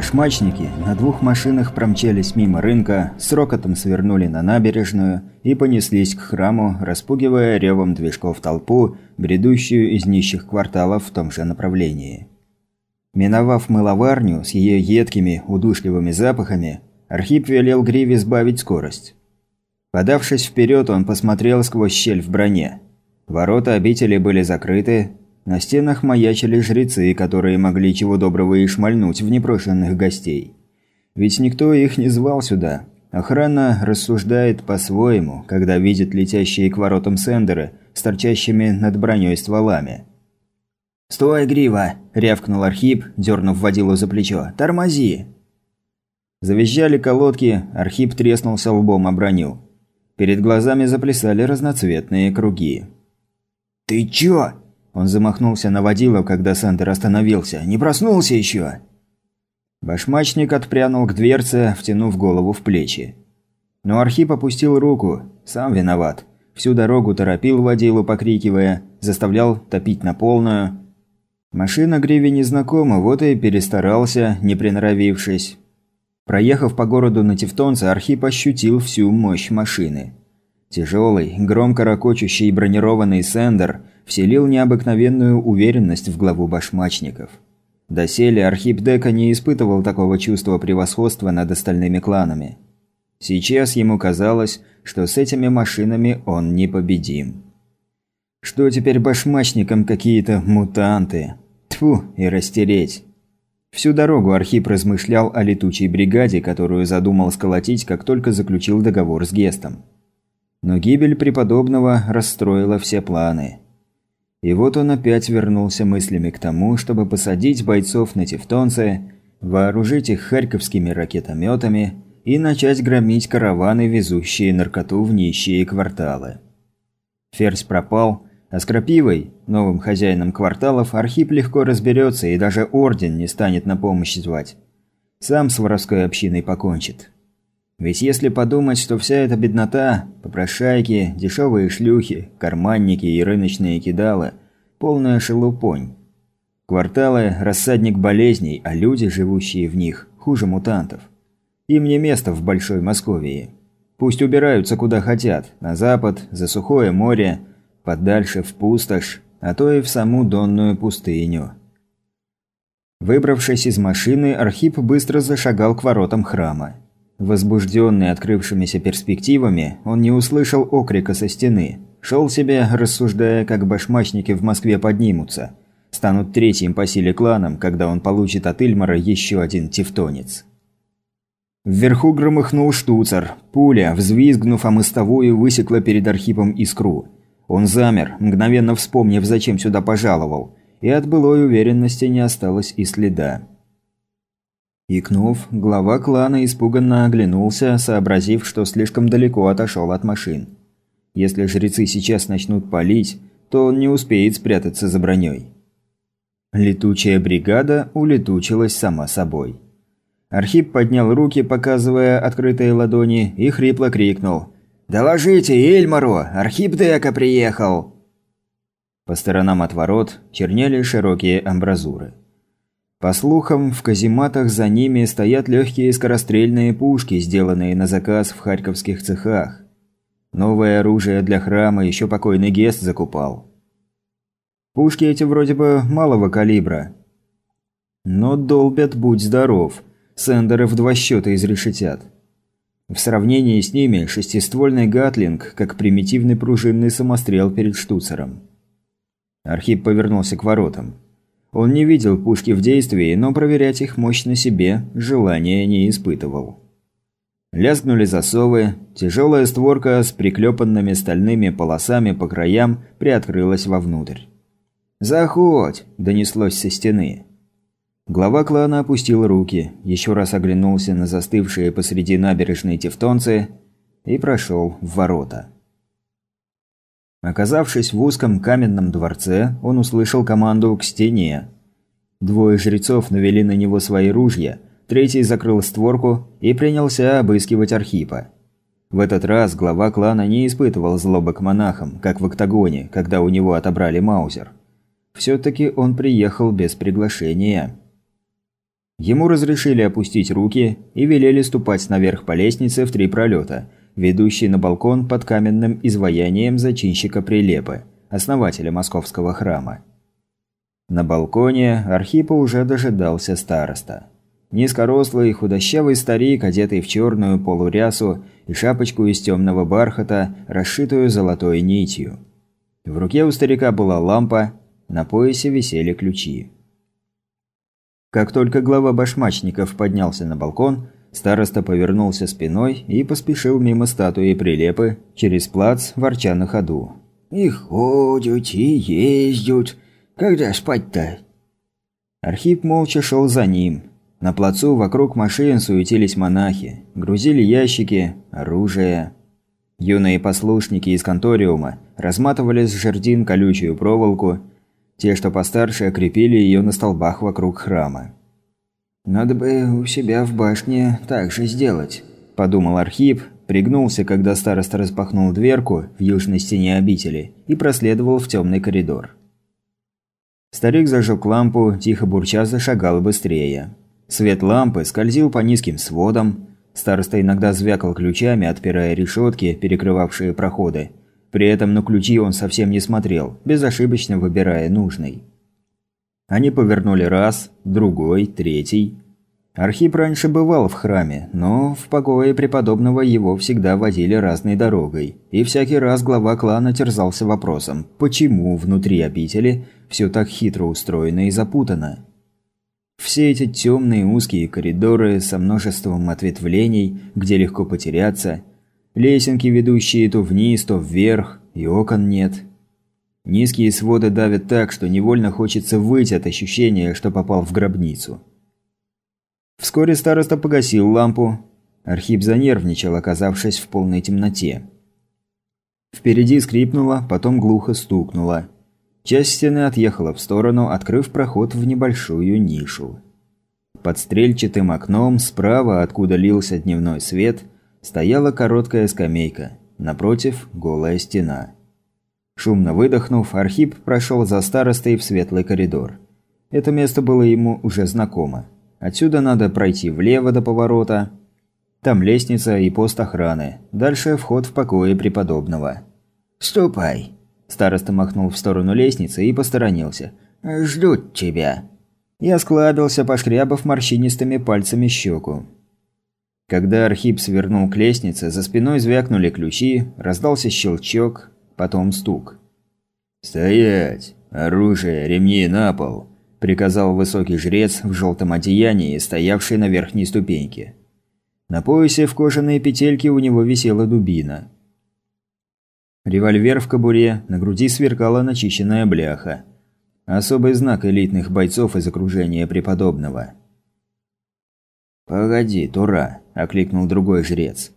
Башмачники на двух машинах промчались мимо рынка, с рокотом свернули на набережную и понеслись к храму, распугивая ревом движков толпу, бредущую из нищих кварталов в том же направлении. Миновав мыловарню с ее едкими, удушливыми запахами, Архип велел Гриве сбавить скорость. Подавшись вперед, он посмотрел сквозь щель в броне. Ворота обители были закрыты, на стенах маячили жрецы, которые могли чего доброго и шмальнуть в непрошенных гостей. Ведь никто их не звал сюда. Охрана рассуждает по-своему, когда видит летящие к воротам сендеры с торчащими над броней стволами. «Стой, Грива!» – рявкнул Архип, дернув водилу за плечо. «Тормози!» Завизжали колодки, Архип треснулся лбом о броню. Перед глазами заплясали разноцветные круги. «Ты чё?» Он замахнулся на водила, когда Сандер остановился. «Не проснулся еще?» Башмачник отпрянул к дверце, втянув голову в плечи. Но Архип опустил руку. Сам виноват. Всю дорогу торопил водилу, покрикивая, заставлял топить на полную. Машина Гриве незнакома, вот и перестарался, не приноровившись. Проехав по городу на Тевтонце, Архип ощутил всю мощь машины. Тяжелый, громко ракочущий бронированный Сендер вселил необыкновенную уверенность в главу башмачников. Доселе Архип Дека не испытывал такого чувства превосходства над остальными кланами. Сейчас ему казалось, что с этими машинами он непобедим. Что теперь башмачникам какие-то мутанты? Тьфу, и растереть. Всю дорогу Архип размышлял о летучей бригаде, которую задумал сколотить, как только заключил договор с Гестом. Но гибель преподобного расстроила все планы. И вот он опять вернулся мыслями к тому, чтобы посадить бойцов на Тевтонце, вооружить их харьковскими ракетометами и начать громить караваны, везущие наркоту в нищие кварталы. Ферзь пропал, а с Крапивой, новым хозяином кварталов, Архип легко разберется и даже Орден не станет на помощь звать. Сам с воровской общиной покончит. Ведь если подумать, что вся эта беднота, попрошайки, дешевые шлюхи, карманники и рыночные кидалы – полная шелупонь. Кварталы – рассадник болезней, а люди, живущие в них, хуже мутантов. Им не место в Большой Московии. Пусть убираются куда хотят – на запад, за сухое море, подальше в пустошь, а то и в саму Донную пустыню. Выбравшись из машины, Архип быстро зашагал к воротам храма. Возбужденный открывшимися перспективами, он не услышал окрика со стены. Шел себе, рассуждая, как башмачники в Москве поднимутся. Станут третьим по силе кланом, когда он получит от Ильмара еще один тевтонец. Вверху громыхнул штуцер. Пуля, взвизгнув о мостовую, высекла перед Архипом искру. Он замер, мгновенно вспомнив, зачем сюда пожаловал. И от былой уверенности не осталось и следа. Икнув, глава клана испуганно оглянулся, сообразив, что слишком далеко отошел от машин. Если жрецы сейчас начнут палить, то он не успеет спрятаться за броней. Летучая бригада улетучилась сама собой. Архип поднял руки, показывая открытые ладони, и хрипло крикнул «Доложите Эльмару! Архип Дека приехал!» По сторонам от ворот чернели широкие амбразуры. По слухам, в казематах за ними стоят легкие скорострельные пушки, сделанные на заказ в харьковских цехах. Новое оружие для храма еще покойный Гест закупал. Пушки эти вроде бы малого калибра. Но долбят, будь здоров. Сендеры в два счета изрешетят. В сравнении с ними шестиствольный гатлинг, как примитивный пружинный самострел перед штуцером. Архип повернулся к воротам. Он не видел пушки в действии, но проверять их мощь на себе желания не испытывал. Лязгнули засовы, тяжелая створка с приклепанными стальными полосами по краям приоткрылась вовнутрь. «Заходь!» – донеслось со стены. Глава клана опустил руки, еще раз оглянулся на застывшие посреди набережной тевтонцы и прошел в ворота. Оказавшись в узком каменном дворце, он услышал команду к стене. Двое жрецов навели на него свои ружья, третий закрыл створку и принялся обыскивать Архипа. В этот раз глава клана не испытывал злобы к монахам, как в октагоне, когда у него отобрали Маузер. Все-таки он приехал без приглашения. Ему разрешили опустить руки и велели ступать наверх по лестнице в три пролета, ведущей на балкон под каменным изваянием зачинщика Прилепы, основателя московского храма. На балконе Архипа уже дожидался староста. Низкорослый, худощавый старик, одетый в черную полурясу и шапочку из темного бархата, расшитую золотой нитью. В руке у старика была лампа, на поясе висели ключи. Как только глава башмачников поднялся на балкон, староста повернулся спиной и поспешил мимо статуи прилепы через плац, ворча на ходу. «И ходят, и ездят. Когда спать-то?» Архип молча шел за ним, на плацу вокруг машин суетились монахи, грузили ящики, оружие. Юные послушники из конториума разматывали с жердин колючую проволоку, те, что постарше, окрепили ее на столбах вокруг храма. «Надо бы у себя в башне так же сделать», – подумал Архип, пригнулся, когда староста распахнул дверку в южной стене обители и проследовал в темный коридор. Старик зажег лампу, тихо бурча зашагал быстрее. Свет лампы скользил по низким сводам. Староста иногда звякал ключами, отпирая решетки, перекрывавшие проходы. При этом на ключи он совсем не смотрел, безошибочно выбирая нужный. Они повернули раз, другой, третий. Архип раньше бывал в храме, но в покое преподобного его всегда водили разной дорогой. И всякий раз глава клана терзался вопросом, почему внутри обители все так хитро устроено и запутано. Все эти темные узкие коридоры со множеством ответвлений, где легко потеряться, лесенки, ведущие то вниз, то вверх, и окон нет. Низкие своды давят так, что невольно хочется выйти от ощущения, что попал в гробницу. Вскоре староста погасил лампу. Архип занервничал, оказавшись в полной темноте. Впереди скрипнуло, потом глухо стукнуло. Часть стены отъехала в сторону, открыв проход в небольшую нишу. Под стрельчатым окном, справа, откуда лился дневной свет, стояла короткая скамейка. Напротив – голая стена. Шумно выдохнув, Архип прошел за старостой в светлый коридор. Это место было ему уже знакомо. Отсюда надо пройти влево до поворота. Там лестница и пост охраны. Дальше вход в покое преподобного. «Ступай», Староста махнул в сторону лестницы и посторонился. «Ждут тебя». Я склабился, пошкрябав морщинистыми пальцами щеку. Когда Архип свернул к лестнице, за спиной звякнули ключи, раздался щелчок, потом стук. «Стоять! Оружие, ремни на пол!» – приказал высокий жрец в желтом одеянии, стоявший на верхней ступеньке. На поясе в кожаные петельки у него висела дубина. Револьвер в кобуре, на груди сверкала начищенная бляха. Особый знак элитных бойцов из окружения преподобного. «Погоди, Тура!» – окликнул другой жрец.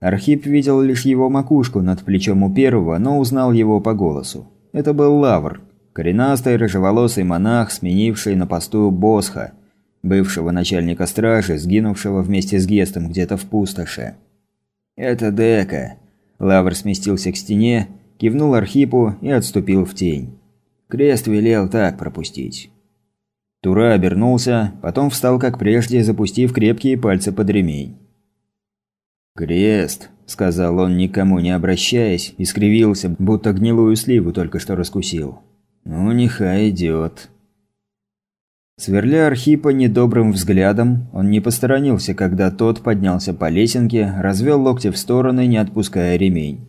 Архип видел лишь его макушку над плечом у первого, но узнал его по голосу. Это был Лавр, коренастый рыжеволосый монах, сменивший на посту Босха, бывшего начальника стражи, сгинувшего вместе с Гестом где-то в пустоши. «Это Дека», Лавр сместился к стене, кивнул Архипу и отступил в тень. Крест велел так пропустить. Тура обернулся, потом встал как прежде, запустив крепкие пальцы под ремень. «Крест», – сказал он, никому не обращаясь, и скривился, будто гнилую сливу только что раскусил. «Ну, нехай идет». Сверля Архипа недобрым взглядом, он не посторонился, когда тот поднялся по лесенке, развел локти в стороны, не отпуская ремень.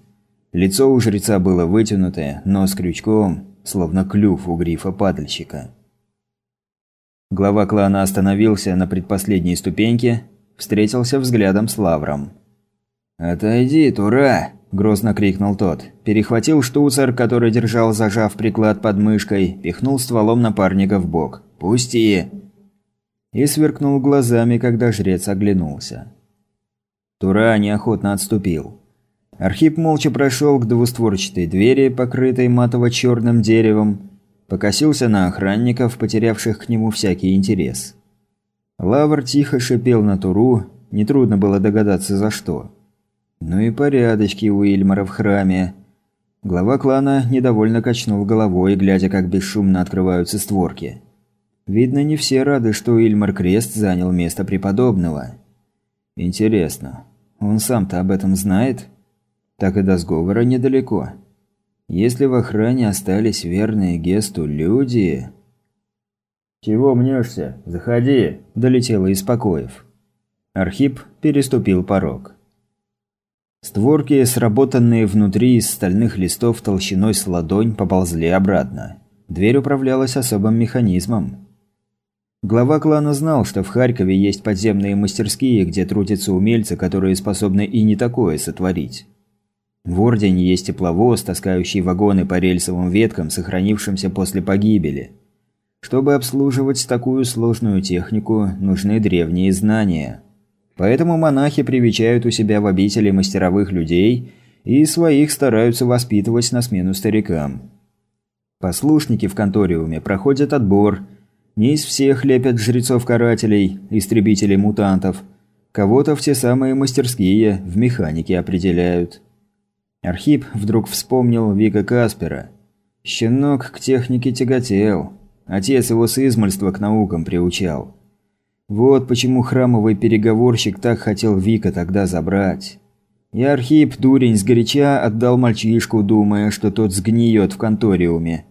Лицо у жреца было вытянутое, но с крючком, словно клюв у грифа-падальщика. Глава клана остановился на предпоследней ступеньке, встретился взглядом с Лавром. «Отойди, Тура!» – грозно крикнул тот. Перехватил штуцер, который держал, зажав приклад под мышкой, пихнул стволом напарника в бок. «Пусти!» И сверкнул глазами, когда жрец оглянулся. Тура неохотно отступил. Архип молча прошел к двустворчатой двери, покрытой матово-черным деревом, покосился на охранников, потерявших к нему всякий интерес. Лавр тихо шипел на Туру, нетрудно было догадаться за что. Ну и порядочки у Ильмара в храме. Глава клана недовольно качнул головой, глядя, как бесшумно открываются створки. Видно, не все рады, что Ильмар Крест занял место преподобного. Интересно, он сам-то об этом знает? Так и до сговора недалеко. Если в охране остались верные Гесту люди... «Чего мнешься? Заходи!» – долетело из покоев. Архип переступил порог. Створки, сработанные внутри из стальных листов толщиной с ладонь, поползли обратно. Дверь управлялась особым механизмом. Глава клана знал, что в Харькове есть подземные мастерские, где трудятся умельцы, которые способны и не такое сотворить. В Ордене есть тепловоз, таскающий вагоны по рельсовым веткам, сохранившимся после погибели. Чтобы обслуживать такую сложную технику, нужны древние знания. Поэтому монахи привечают у себя в обители мастеровых людей и своих стараются воспитывать на смену старикам. Послушники в конториуме проходят отбор. Не из всех лепят жрецов-карателей, истребителей мутантов. Кого-то в те самые мастерские в механике определяют. Архип вдруг вспомнил Вика Каспера. Щенок к технике тяготел. Отец его с измольства к наукам приучал. Вот почему храмовый переговорщик так хотел Вика тогда забрать. И Архип, дурень, сгоряча отдал мальчишку, думая, что тот сгниет в конториуме.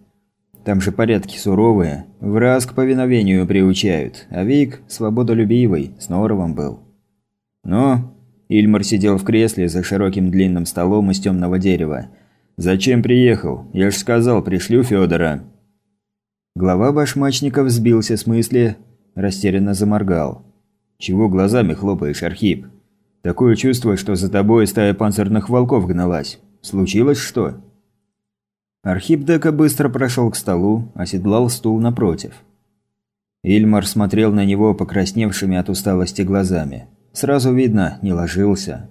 Там же порядки суровые, в раз к повиновению приучают, а Вик свободолюбивый, с норовом был. Но Ильмар сидел в кресле за широким длинным столом из темного дерева. «Зачем приехал? Я ж сказал, пришлю Федора. Глава башмачников сбился с мысли, растерянно заморгал. «Чего глазами хлопаешь, Архип? Такое чувство, что за тобой стая панцирных волков гналась. Случилось что?» Архип Дека быстро прошел к столу, оседлал стул напротив. Ильмар смотрел на него покрасневшими от усталости глазами. Сразу видно, не ложился.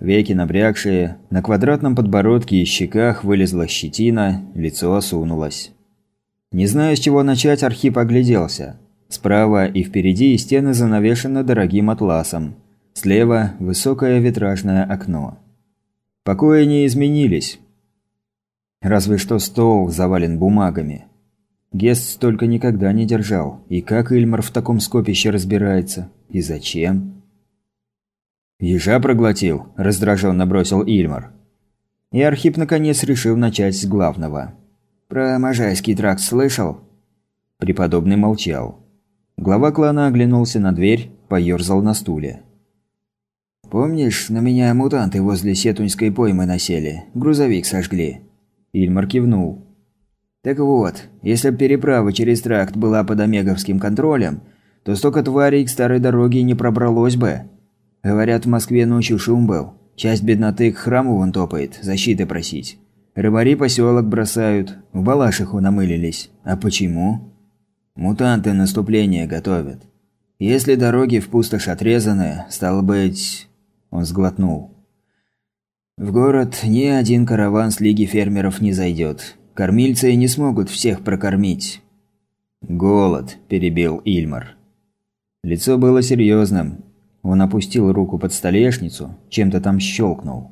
Веки набрякшие, на квадратном подбородке и щеках вылезла щетина, лицо осунулось. Не зная, с чего начать, Архип огляделся. Справа и впереди стены занавешены дорогим атласом. Слева – высокое витражное окно. Покои не изменились. Разве что стол завален бумагами. Гест столько никогда не держал. И как Ильмар в таком скопище разбирается? И зачем? «Ежа проглотил», – раздраженно бросил Ильмар. И Архип наконец решил начать с главного – «Про Можайский тракт слышал?» Преподобный молчал. Глава клана оглянулся на дверь, поёрзал на стуле. «Помнишь, на меня мутанты возле Сетуньской поймы насели? Грузовик сожгли?» Ильмар кивнул. «Так вот, если б переправа через тракт была под Омеговским контролем, то столько тварей к старой дороге не пробралось бы. Говорят, в Москве ночью шум был. Часть бедноты к храму вон топает, защиты просить. Рыбари поселок бросают, в Балашиху намылились. А почему? Мутанты наступление готовят. Если дороги в пустошь отрезаны, стало быть... Он сглотнул. В город ни один караван с лиги фермеров не зайдет. Кормильцы не смогут всех прокормить. «Голод», – перебил Ильмар. Лицо было серьезным. Он опустил руку под столешницу, чем-то там щелкнул.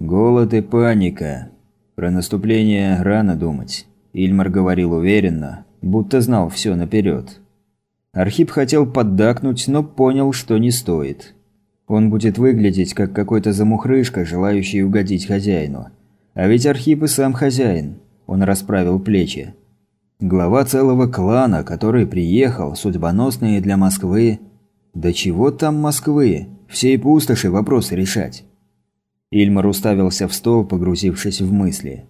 «Голод и паника. Про наступление рано думать. Ильмар говорил уверенно, будто знал все наперед. Архип хотел поддакнуть, но понял, что не стоит. Он будет выглядеть как какой-то замухрышка, желающий угодить хозяину. А ведь Архип и сам хозяин. Он расправил плечи. Глава целого клана, который приехал, судьбоносные для Москвы. Да чего там Москвы? Всей пустоши вопросы решать. Ильмар уставился в стол, погрузившись в мысли.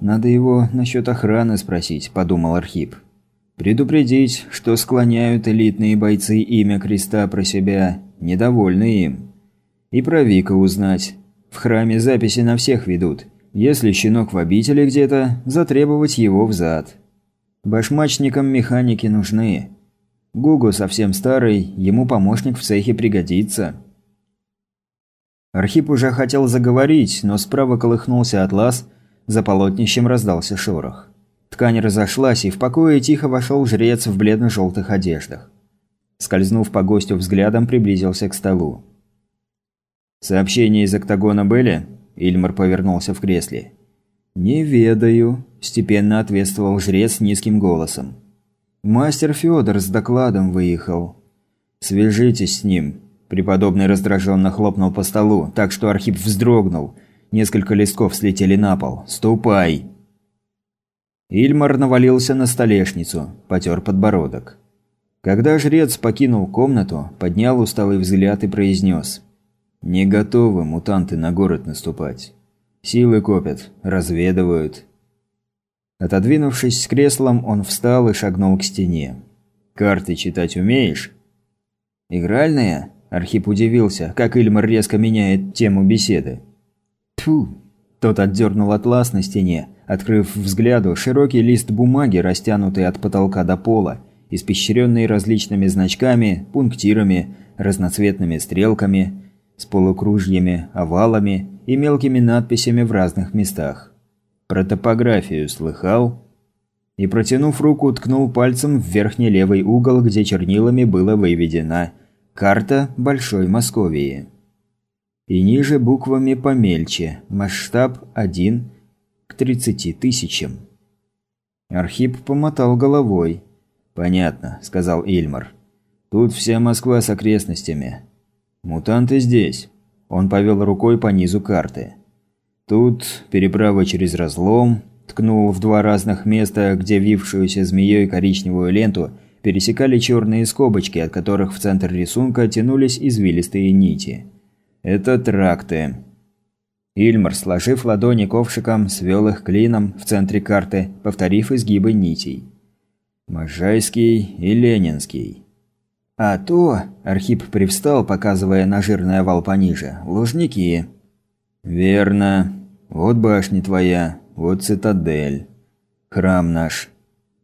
«Надо его насчет охраны спросить», – подумал Архип. «Предупредить, что склоняют элитные бойцы имя креста про себя, недовольны им. И про Вика узнать. В храме записи на всех ведут. Если щенок в обители где-то, затребовать его взад. Башмачникам механики нужны. Гугу совсем старый, ему помощник в цехе пригодится». Архип уже хотел заговорить, но справа колыхнулся атлас, за полотнищем раздался шорох. Ткань разошлась, и в покое тихо вошел жрец в бледно-желтых одеждах. Скользнув по гостю взглядом, приблизился к столу. «Сообщения из октагона были?» Ильмар повернулся в кресле. «Не ведаю», – степенно ответствовал жрец низким голосом. Мастер Федор с докладом выехал. Свяжитесь с ним. Преподобный раздраженно хлопнул по столу, так что Архип вздрогнул. Несколько листков слетели на пол. «Ступай!» Ильмар навалился на столешницу, потер подбородок. Когда жрец покинул комнату, поднял усталый взгляд и произнес. «Не готовы мутанты на город наступать. Силы копят, разведывают». Отодвинувшись с креслом, он встал и шагнул к стене. «Карты читать умеешь?» «Игральные?» Архип удивился, как Ильмар резко меняет тему беседы. Тьфу! Тот отдернул атлас на стене, открыв взгляду широкий лист бумаги, растянутый от потолка до пола, испещренный различными значками, пунктирами, разноцветными стрелками, с полукружьями, овалами и мелкими надписями в разных местах. Про топографию слыхал? И, протянув руку, ткнул пальцем в верхний левый угол, где чернилами было выведено «Карта Большой Московии». И ниже буквами помельче, масштаб 1 к 30 тысячам. Архип помотал головой. «Понятно», – сказал Ильмар. «Тут вся Москва с окрестностями. Мутанты здесь». Он повел рукой по низу карты. Тут переправа через разлом, ткнул в два разных места, где вившуюся змеей коричневую ленту пересекали черные скобочки, от которых в центр рисунка тянулись извилистые нити. Это тракты. Ильмар, сложив ладони ковшиком, свел их клином в центре карты, повторив изгибы нитей. Можайский и Ленинский. А то, Архип привстал, показывая на жирный овал пониже, лужники. Верно. Вот башня твоя, вот цитадель. Храм наш.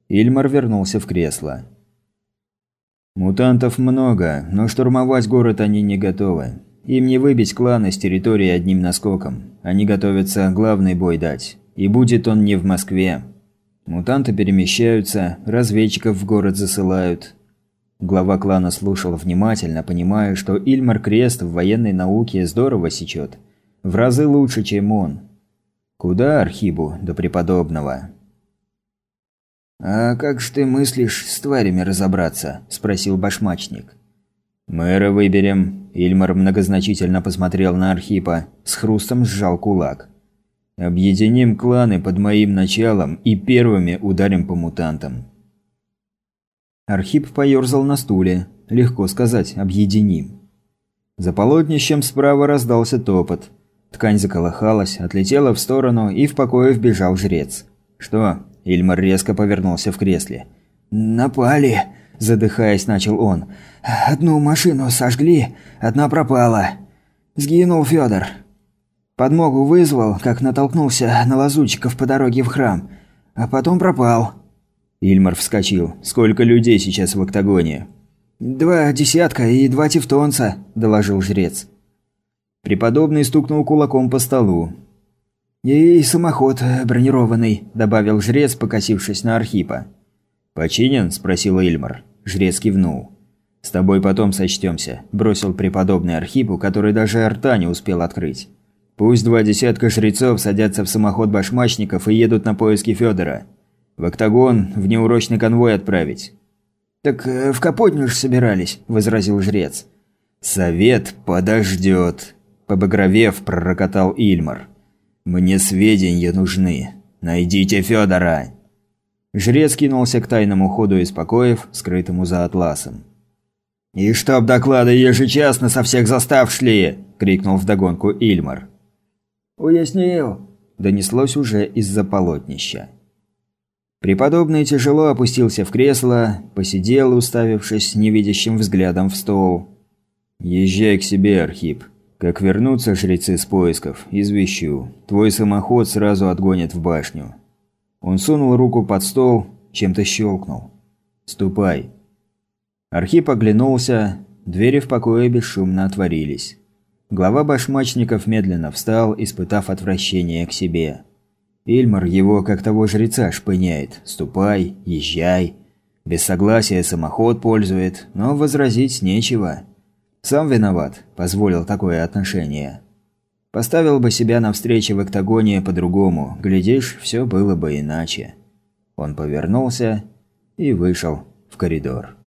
Ильмар вернулся в кресло. Мутантов много, но штурмовать город они не готовы. Им не выбить кланы с территории одним наскоком. Они готовятся главный бой дать. И будет он не в Москве. Мутанты перемещаются, разведчиков в город засылают. Глава клана слушал внимательно, понимая, что Ильмар Крест в военной науке здорово сечет. В разы лучше, чем он. Куда Архибу до преподобного? «А как же ты мыслишь с тварями разобраться?» – спросил башмачник. «Мэра выберем». Ильмар многозначительно посмотрел на Архипа, с хрустом сжал кулак. Объединим кланы под моим началом и первыми ударим по мутантам. Архип поерзал на стуле. Легко сказать «объединим». За полотнищем справа раздался топот. Ткань заколыхалась, отлетела в сторону, и в покое вбежал жрец. «Что?» – Ильмар резко повернулся в кресле. «Напали!» – задыхаясь, начал он. «Одну машину сожгли, одна пропала. Сгинул Федор. Подмогу вызвал, как натолкнулся на лазутчиков по дороге в храм. А потом пропал. Ильмар вскочил. «Сколько людей сейчас в октагоне?» «Два десятка и два тевтонца», – доложил жрец. Преподобный стукнул кулаком по столу. «И самоход бронированный», – добавил жрец, покосившись на Архипа. «Починен?» – спросил Ильмар. Жрец кивнул. «С тобой потом сочтемся», – бросил преподобный Архипу, который даже рта не успел открыть. Пусть два десятка жрецов садятся в самоход башмачников и едут на поиски Федора. В октагон в неурочный конвой отправить. «Так э, в Капотню ж собирались», – возразил жрец. «Совет подождет», – побагровев пророкотал Ильмар. «Мне сведения нужны. Найдите Федора. Жрец кинулся к тайному ходу из покоев, скрытому за атласом. «И чтоб доклады ежечасно со всех застав шли!» – крикнул вдогонку Ильмар. «Уяснил», – донеслось уже из-за полотнища. Преподобный тяжело опустился в кресло, посидел, уставившись невидящим взглядом в стол. «Езжай к себе, Архип. Как вернутся жрецы с поисков, извещу. Твой самоход сразу отгонят в башню». Он сунул руку под стол, чем-то щелкнул. «Ступай». Архип оглянулся, двери в покое бесшумно отворились. Глава башмачников медленно встал, испытав отвращение к себе. Ильмар его, как того жреца, шпыняет. «Ступай, езжай». Без согласия самоход пользует, но возразить нечего. Сам виноват, позволил такое отношение. Поставил бы себя на встрече в октагоне по-другому, глядишь, все было бы иначе. Он повернулся и вышел в коридор.